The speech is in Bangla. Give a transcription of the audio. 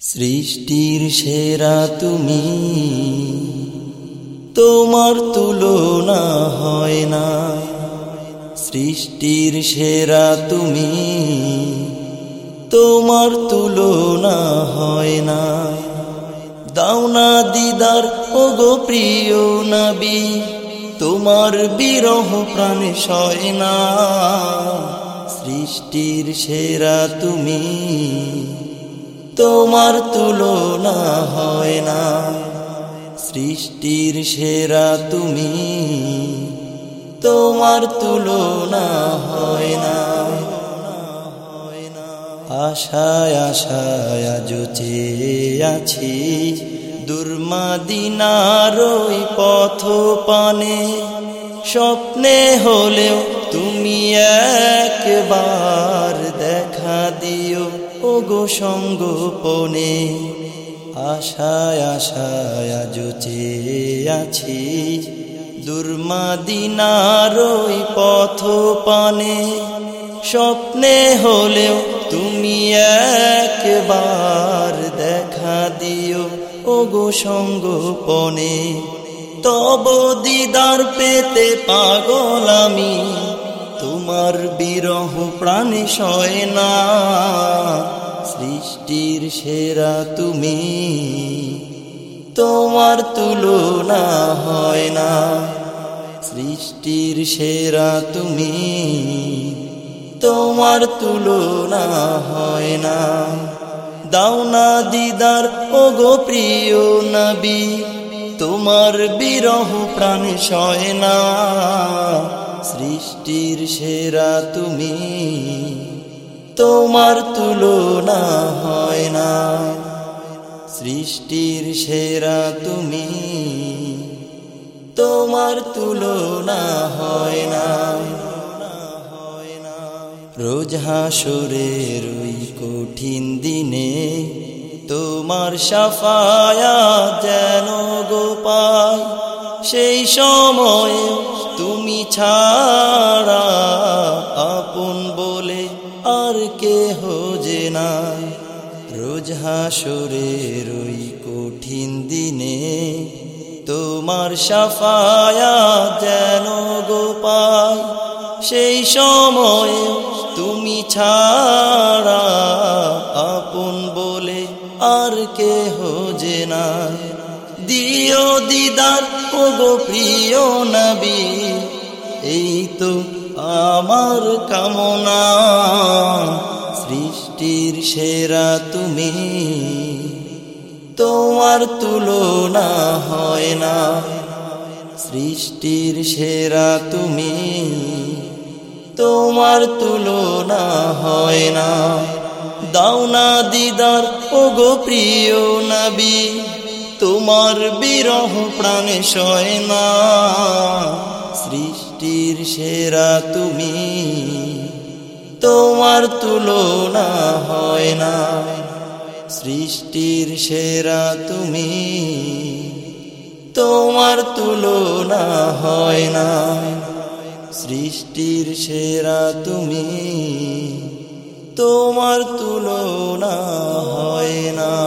সৃষ্টির সেরা তুমি। তোমার তুলনা হয় না। সৃষ্টির সেরা তুমি। তোমার তুলনা হয় না। দাওনা দিদার, ওগো প্রিয় নবী। তোমার বিরহ প্রাণ সয় না। সৃষ্টির সেরা তুমি। তোমার তুলনা হয় না। সৃষ্টির সেরা তুমি, তোমার তুলনা হয় না। আশায় আশায় আজ আছি দুর্মাদিনার ওই পথ পানে। স্বপ্নে হলেও তুমি একবার দেখা দিও। ও গো সঙ্গোপনে, আশায় আশায় আজ আছি। দুর্মাদিনার ওই পথ পানে, স্বপ্নে হলেও তুমি একবার দেখা দিও। ও গো সঙ্গোপনে, তব দিদার পেতে পাগল আমি। তোমার বিরহ প্রাণে সয় না। সৃষ্টির সেরা তুমি, তোমার তুলনা হয় না। সৃষ্টির সেরা তুমি, তোমার তুলনা হয় না। দাওনা দিদার ও গো প্রিয় নবী, তোমার বিরহ প্রাণ সয় না। সৃষ্টির সেরা তুমি। তোমার তুলনা হয় না। সৃষ্টির সেরা তুমি। তোমার তুলনা হয় না। রোজ হাসরের ওই কঠিন দিনে তোমার সাফায়া যেন গোপাল, সেই সময় তুমি ছাড়া আপন বলে আর কেহ যে না রোজ হাসরের ওই কঠিন দিনে তোমার সাফায়া যেন গোপায় সেই সময় তুমি ছাড়া আপন বলে আর কেহ যে না দিও দিদার গো প্রিয় নবী এই তো আমার কামনা। সৃষ্টির সেরা তুমি। তোমার তুলনা হয় না। সৃষ্টির সেরা তুমি। তোমার তুলনা হয় না। দাওনা দিদার ও গো প্রিয় নবী। তোমার বিরহ প্রাণে সয় না। সৃষ্টির সেরা তুমি। তোমার তুলনা হয় না। সৃষ্টির সেরা তুমি। তোমার তুলনা হয় না। সৃষ্টির সেরা তুমি। তোমার তুলনা হয় না।